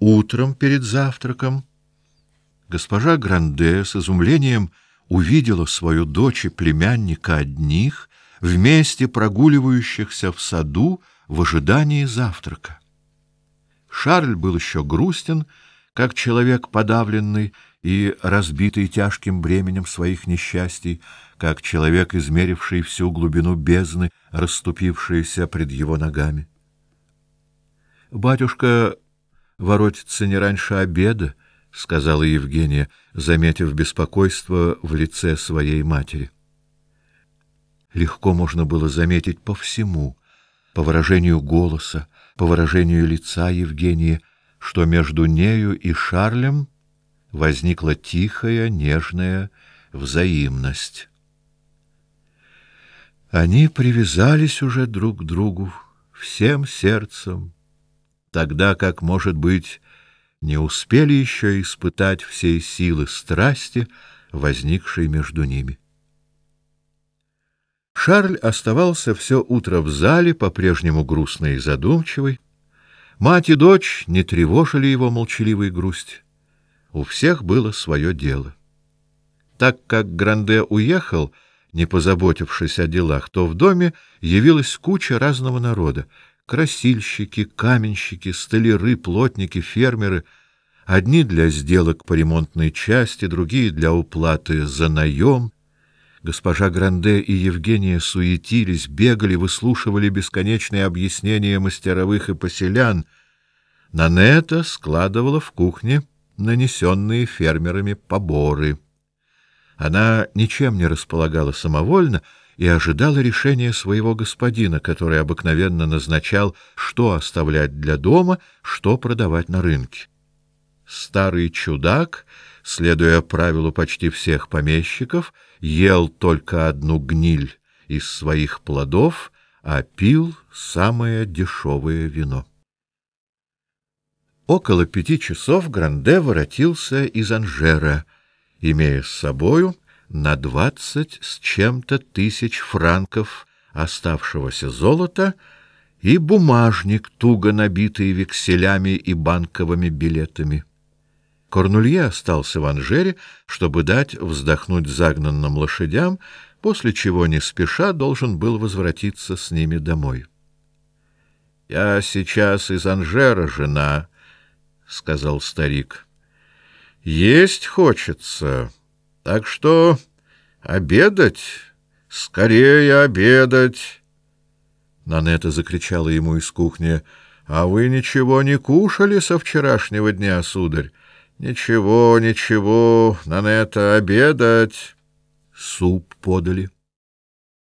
Утром перед завтраком госпожа Гранде с изумлением увидела свою дочь и племянника одних, вместе прогуливающихся в саду в ожидании завтрака. Шарль был еще грустен, как человек подавленный и разбитый тяжким бременем своих несчастий, как человек, измеривший всю глубину бездны, расступившаяся пред его ногами. Батюшка воротится не раньше обеда, сказала Евгения, заметив беспокойство в лице своей матери. Легко можно было заметить по всему, по выражению голоса, по выражению лица Евгении, что между нею и Шарлем возникла тихая, нежная взаимность. Они привязались уже друг к другу всем сердцем, тогда как, может быть, не успели еще испытать всей силы страсти, возникшей между ними. Шарль оставался все утро в зале, по-прежнему грустный и задумчивый. Мать и дочь не тревожили его молчаливой грусть. У всех было свое дело. Так как Гранде уехал, не позаботившись о делах, то в доме явилась куча разного народа: красильщики, каменщики, столяры, плотники, фермеры, одни для сделок по ремонтной части, другие для уплаты за наем. Госпожа Гранде и Евгения суетились, бегали, выслушивали бесконечные объяснения мастеровых и поселян. Нанета складывала в кухне нанесенные фермерами поборы. Она ничем не располагала самовольно и ожидала решения своего господина, который обыкновенно назначал, что оставлять для дома, что продавать на рынке. Старый чудак следуя правилу почти всех помещиков, ел только одну гниль из своих плодов, а пил самое дешевое вино. Около пяти часов Гранде воротился из Анжера, имея с собою на двадцать с чем-то тысяч франков оставшегося золота и бумажник, туго набитый векселями и банковыми билетами. Корнулье остался в Анжере, чтобы дать вздохнуть загнанным лошадям, после чего не спеша должен был возвратиться с ними домой. Я сейчас из Анжера, жена, сказал старик. Есть хочется, так что обедать, скорее обедать. Нанета закричала ему из кухни: "А вы ничего не кушали со вчерашнего дня, сударь?" Ничего, ничего, на это обедать. Суп подали.